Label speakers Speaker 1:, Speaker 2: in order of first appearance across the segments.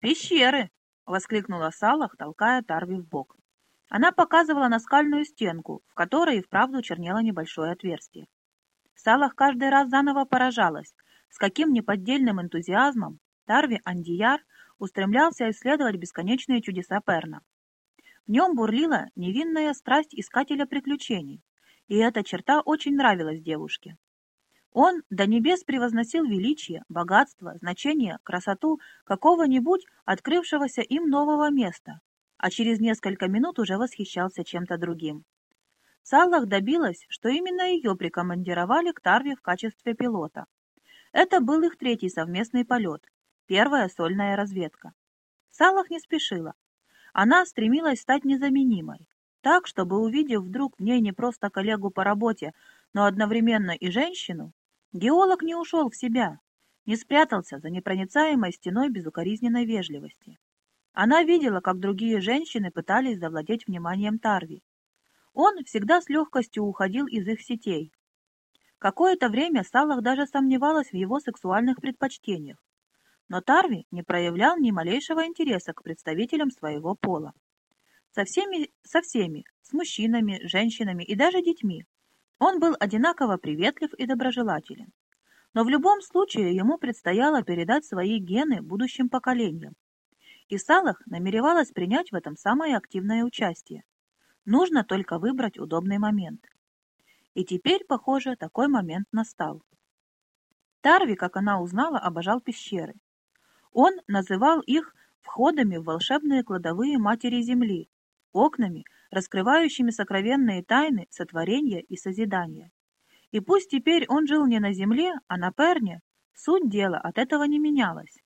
Speaker 1: «Пещеры!» — воскликнула Салах, толкая Тарви в бок. Она показывала на скальную стенку, в которой и вправду чернело небольшое отверстие. Салах каждый раз заново поражалась, с каким неподдельным энтузиазмом Тарви Андияр устремлялся исследовать бесконечные чудеса Перна. В нем бурлила невинная страсть искателя приключений, и эта черта очень нравилась девушке. Он до небес превозносил величие, богатство, значение, красоту какого-нибудь открывшегося им нового места, а через несколько минут уже восхищался чем-то другим. Саллах добилась, что именно ее прикомандировали к Тарве в качестве пилота. Это был их третий совместный полет, первая сольная разведка. Саллах не спешила. Она стремилась стать незаменимой, так, чтобы, увидев вдруг в ней не просто коллегу по работе, но одновременно и женщину, геолог не ушел в себя, не спрятался за непроницаемой стеной безукоризненной вежливости. Она видела, как другие женщины пытались завладеть вниманием Тарви. Он всегда с легкостью уходил из их сетей. Какое-то время Салах даже сомневалась в его сексуальных предпочтениях, но Тарви не проявлял ни малейшего интереса к представителям своего пола. Со всеми, со всеми, с мужчинами, женщинами и даже детьми, он был одинаково приветлив и доброжелателен. Но в любом случае ему предстояло передать свои гены будущим поколениям. И Салах намеревалась принять в этом самое активное участие. Нужно только выбрать удобный момент. И теперь, похоже, такой момент настал. Тарви, как она узнала, обожал пещеры. Он называл их входами в волшебные кладовые Матери Земли, окнами, раскрывающими сокровенные тайны сотворения и созидания. И пусть теперь он жил не на земле, а на Перне, суть дела от этого не менялась.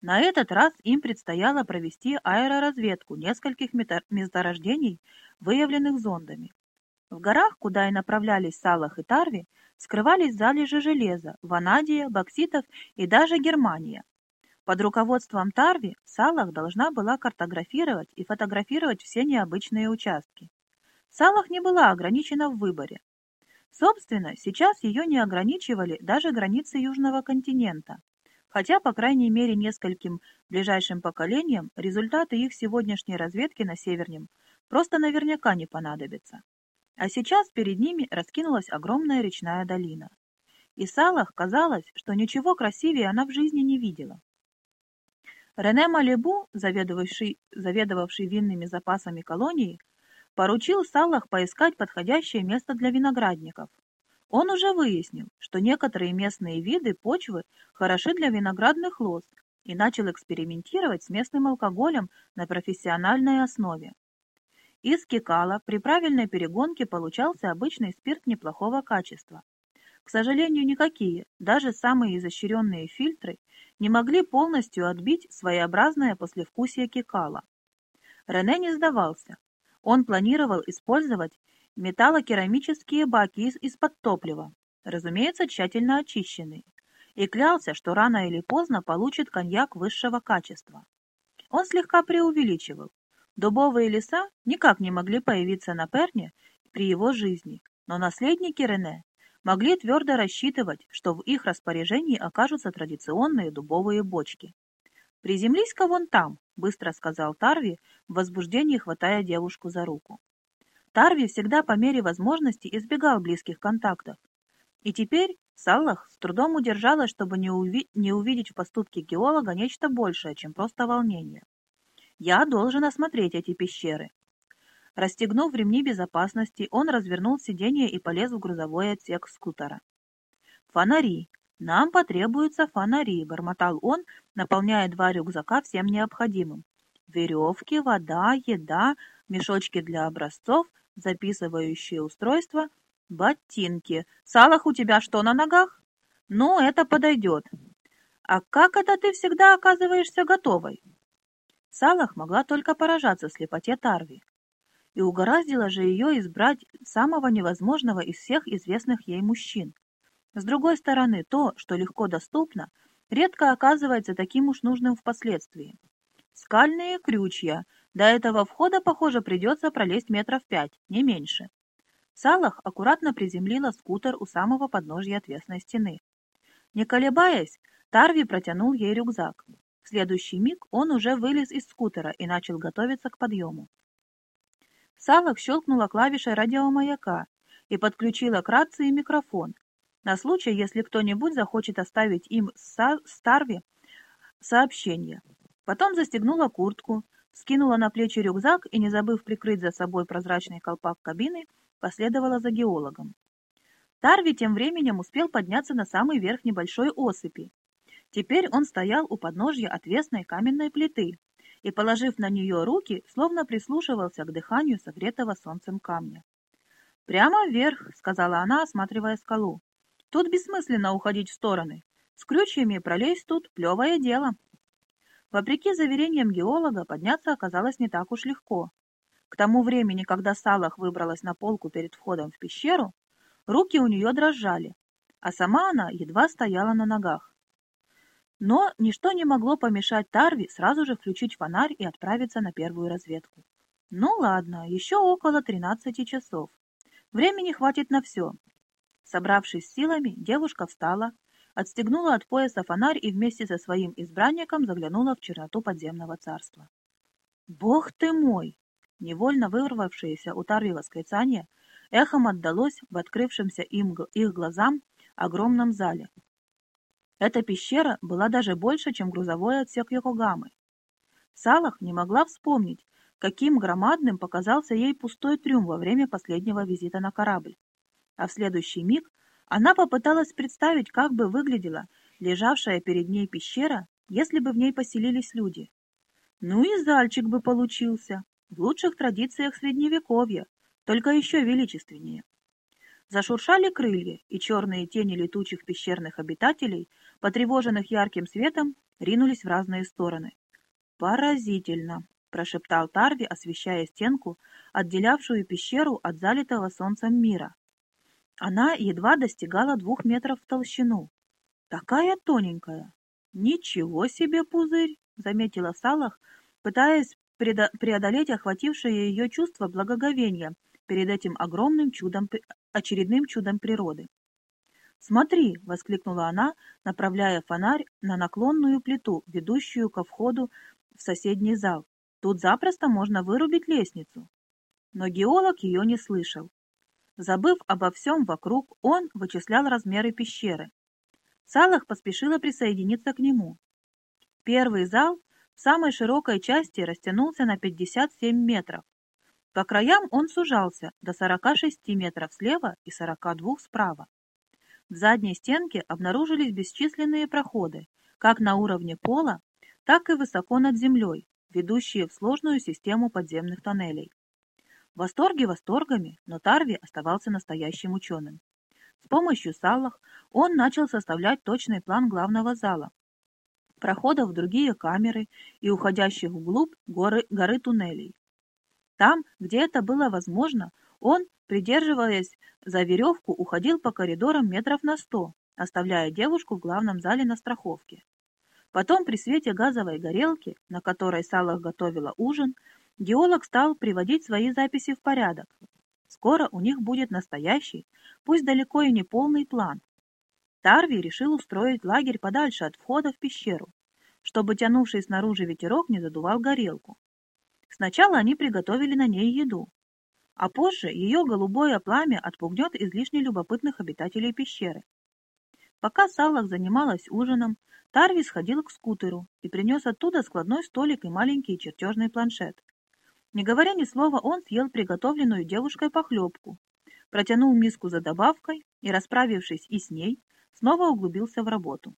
Speaker 1: На этот раз им предстояло провести аэроразведку нескольких месторождений, выявленных зондами. В горах, куда и направлялись Салах и Тарви, скрывались залежи железа, ванадия, бокситов и даже Германия, под руководством Тарви Салах должна была картографировать и фотографировать все необычные участки. Салах не была ограничена в выборе. Собственно, сейчас ее не ограничивали даже границы Южного континента, хотя, по крайней мере, нескольким ближайшим поколениям результаты их сегодняшней разведки на Севернем просто наверняка не понадобятся. А сейчас перед ними раскинулась огромная речная долина. И Салах казалось, что ничего красивее она в жизни не видела. Рене Малебу, заведовавший, заведовавший винными запасами колонии, поручил Салах поискать подходящее место для виноградников. Он уже выяснил, что некоторые местные виды почвы хороши для виноградных лоз и начал экспериментировать с местным алкоголем на профессиональной основе. Из кикала при правильной перегонке получался обычный спирт неплохого качества. К сожалению, никакие, даже самые изощренные фильтры, не могли полностью отбить своеобразное послевкусие кекала. Рене не сдавался. Он планировал использовать металлокерамические баки из-под топлива, разумеется, тщательно очищенные, и клялся, что рано или поздно получит коньяк высшего качества. Он слегка преувеличивал. Дубовые леса никак не могли появиться на Перне при его жизни, но наследники Рене могли твердо рассчитывать, что в их распоряжении окажутся традиционные дубовые бочки. «Приземлись-ка вон там», — быстро сказал Тарви, в возбуждении хватая девушку за руку. Тарви всегда по мере возможности избегал близких контактов. И теперь Саллах с трудом удержалась, чтобы не, уви не увидеть в поступке геолога нечто большее, чем просто волнение. «Я должен осмотреть эти пещеры. Расстегнув ремни безопасности, он развернул сиденье и полез в грузовой отсек скутера. «Фонари! Нам потребуются фонари!» — бормотал он, наполняя два рюкзака всем необходимым. Веревки, вода, еда, мешочки для образцов, записывающие устройства, ботинки. «Салах, у тебя что на ногах?» «Ну, это подойдет». «А как это ты всегда оказываешься готовой?» Салах могла только поражаться слепоте Тарви и угораздило же ее избрать самого невозможного из всех известных ей мужчин. С другой стороны, то, что легко доступно, редко оказывается таким уж нужным впоследствии. Скальные крючья. До этого входа, похоже, придется пролезть метров пять, не меньше. Салах аккуратно приземлила скутер у самого подножья отвесной стены. Не колебаясь, Тарви протянул ей рюкзак. В следующий миг он уже вылез из скутера и начал готовиться к подъему. Салах щелкнула клавишей радиомаяка и подключила к рации микрофон, на случай, если кто-нибудь захочет оставить им Старви сообщение. Потом застегнула куртку, скинула на плечи рюкзак и, не забыв прикрыть за собой прозрачный колпак кабины, последовала за геологом. Тарви тем временем успел подняться на самый верх небольшой осыпи. Теперь он стоял у подножья отвесной каменной плиты и, положив на нее руки, словно прислушивался к дыханию согретого солнцем камня. «Прямо вверх», — сказала она, осматривая скалу. «Тут бессмысленно уходить в стороны. С крючьями пролезть тут — плевое дело». Вопреки заверениям геолога, подняться оказалось не так уж легко. К тому времени, когда Салах выбралась на полку перед входом в пещеру, руки у нее дрожали, а сама она едва стояла на ногах. Но ничто не могло помешать Тарви сразу же включить фонарь и отправиться на первую разведку. Ну ладно, еще около 13 часов. Времени хватит на все. Собравшись силами, девушка встала, отстегнула от пояса фонарь и вместе со своим избранником заглянула в черноту подземного царства. «Бог ты мой!» Невольно вырвавшееся у Тарви восклицание эхом отдалось в открывшемся им их глазам огромном зале. Эта пещера была даже больше, чем грузовой отсек Йокогамы. Салах не могла вспомнить, каким громадным показался ей пустой трюм во время последнего визита на корабль. А в следующий миг она попыталась представить, как бы выглядела лежавшая перед ней пещера, если бы в ней поселились люди. Ну и зальчик бы получился в лучших традициях Средневековья, только еще величественнее. Зашуршали крылья, и черные тени летучих пещерных обитателей, потревоженных ярким светом, ринулись в разные стороны. «Поразительно!» — прошептал Тарви, освещая стенку, отделявшую пещеру от залитого солнцем мира. Она едва достигала двух метров в толщину. «Такая тоненькая!» «Ничего себе пузырь!» — заметила Салах, пытаясь преодолеть охватившее ее чувство благоговения перед этим огромным чудом, очередным чудом природы. «Смотри!» — воскликнула она, направляя фонарь на наклонную плиту, ведущую ко входу в соседний зал. «Тут запросто можно вырубить лестницу». Но геолог ее не слышал. Забыв обо всем вокруг, он вычислял размеры пещеры. Салах поспешила присоединиться к нему. Первый зал в самой широкой части растянулся на 57 метров. По краям он сужался до 46 метров слева и 42 справа. В задней стенке обнаружились бесчисленные проходы, как на уровне пола, так и высоко над землей, ведущие в сложную систему подземных тоннелей. Восторги восторгами, но Тарви оставался настоящим ученым. С помощью Саллах он начал составлять точный план главного зала, проходов в другие камеры и уходящих вглубь горы, горы туннелей. Там, где это было возможно, он, придерживаясь за веревку, уходил по коридорам метров на сто, оставляя девушку в главном зале на страховке. Потом при свете газовой горелки, на которой Салах готовила ужин, геолог стал приводить свои записи в порядок. Скоро у них будет настоящий, пусть далеко и не полный план, Тарви решил устроить лагерь подальше от входа в пещеру, чтобы тянувший снаружи ветерок не задувал горелку. Сначала они приготовили на ней еду, а позже ее голубое пламя отпугнет излишне любопытных обитателей пещеры. Пока Салах занималась ужином, Тарви сходил к скутеру и принес оттуда складной столик и маленький чертежный планшет. Не говоря ни слова, он съел приготовленную девушкой похлебку, протянул миску за добавкой и, расправившись и с ней, снова углубился в работу.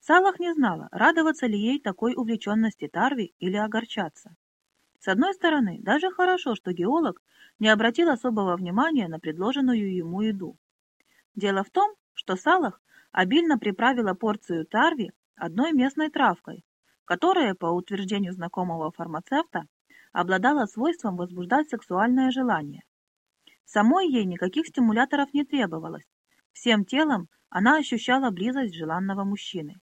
Speaker 1: Салах не знала, радоваться ли ей такой увлеченности Тарви или огорчаться. С одной стороны, даже хорошо, что геолог не обратил особого внимания на предложенную ему еду. Дело в том, что Салах обильно приправила порцию Тарви одной местной травкой, которая, по утверждению знакомого фармацевта, обладала свойством возбуждать сексуальное желание. Самой ей никаких стимуляторов не требовалось. Всем телом она ощущала близость желанного мужчины.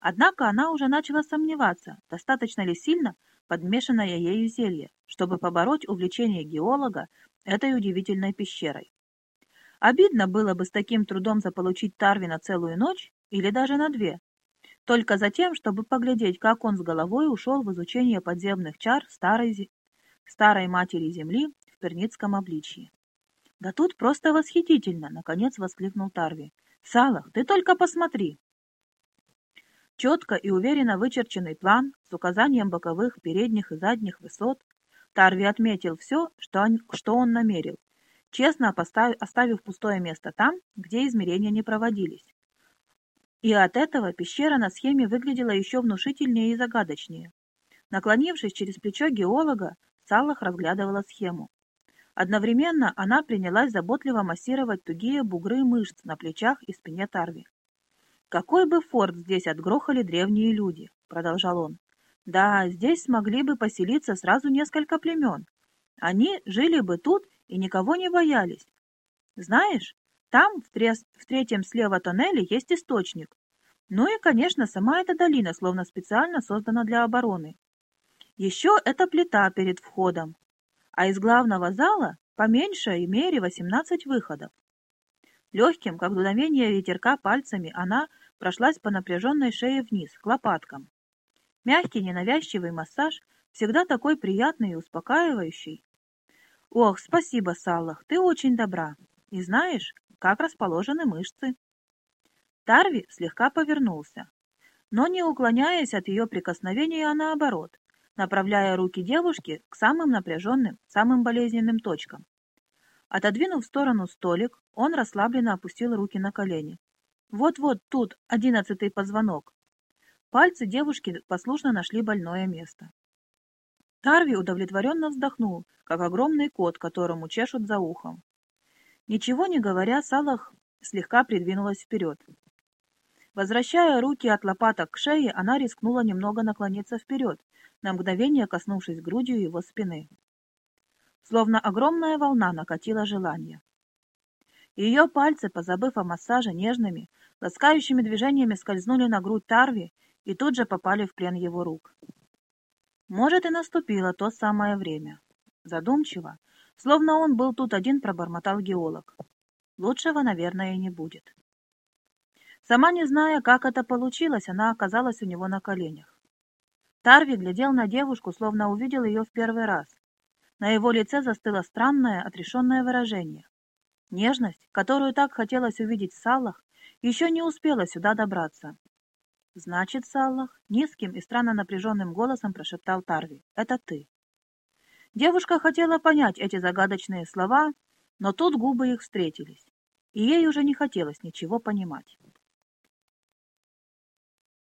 Speaker 1: Однако она уже начала сомневаться, достаточно ли сильно подмешанное ею зелье, чтобы побороть увлечение геолога этой удивительной пещерой. Обидно было бы с таким трудом заполучить Тарвина целую ночь или даже на две. только за тем, чтобы поглядеть, как он с головой ушел в изучение подземных чар старой, старой матери Земли в перницком обличье. «Да тут просто восхитительно!» — наконец воскликнул Тарви. «Салах, ты только посмотри!» Четко и уверенно вычерченный план с указанием боковых, передних и задних высот. Тарви отметил все, что он, что он намерил, честно оставив пустое место там, где измерения не проводились. И от этого пещера на схеме выглядела еще внушительнее и загадочнее. Наклонившись через плечо геолога, Салах разглядывала схему. Одновременно она принялась заботливо массировать тугие бугры мышц на плечах и спине Тарви. «Какой бы форт здесь отгрохали древние люди», — продолжал он. «Да, здесь смогли бы поселиться сразу несколько племен. Они жили бы тут и никого не боялись. Знаешь, там, в, трес... в третьем слева тоннеле, есть источник. Ну и, конечно, сама эта долина словно специально создана для обороны. Еще это плита перед входом, а из главного зала по меньшей мере 18 выходов. Легким, как дуновение ветерка пальцами, она прошлась по напряженной шее вниз, к лопаткам. Мягкий, ненавязчивый массаж, всегда такой приятный и успокаивающий. Ох, спасибо, Саллах, ты очень добра. И знаешь, как расположены мышцы. Тарви слегка повернулся, но не уклоняясь от ее прикосновения, а наоборот, направляя руки девушки к самым напряженным, самым болезненным точкам. Отодвинув в сторону столик, он расслабленно опустил руки на колени. Вот-вот тут, одиннадцатый позвонок. Пальцы девушки послушно нашли больное место. Тарви удовлетворенно вздохнул, как огромный кот, которому чешут за ухом. Ничего не говоря, Салах слегка придвинулась вперед. Возвращая руки от лопаток к шее, она рискнула немного наклониться вперед, на мгновение коснувшись грудью его спины. Словно огромная волна накатила желание. Ее пальцы, позабыв о массаже нежными, ласкающими движениями скользнули на грудь Тарви и тут же попали в плен его рук. Может, и наступило то самое время. Задумчиво, словно он был тут один, пробормотал геолог. Лучшего, наверное, не будет. Сама не зная, как это получилось, она оказалась у него на коленях. Тарви глядел на девушку, словно увидел ее в первый раз. На его лице застыло странное, отрешенное выражение. Нежность, которую так хотелось увидеть в Саллах, еще не успела сюда добраться. «Значит, Саллах», — низким и странно напряженным голосом прошептал Тарви, — «это ты». Девушка хотела понять эти загадочные слова, но тут губы их встретились, и ей уже не хотелось ничего понимать.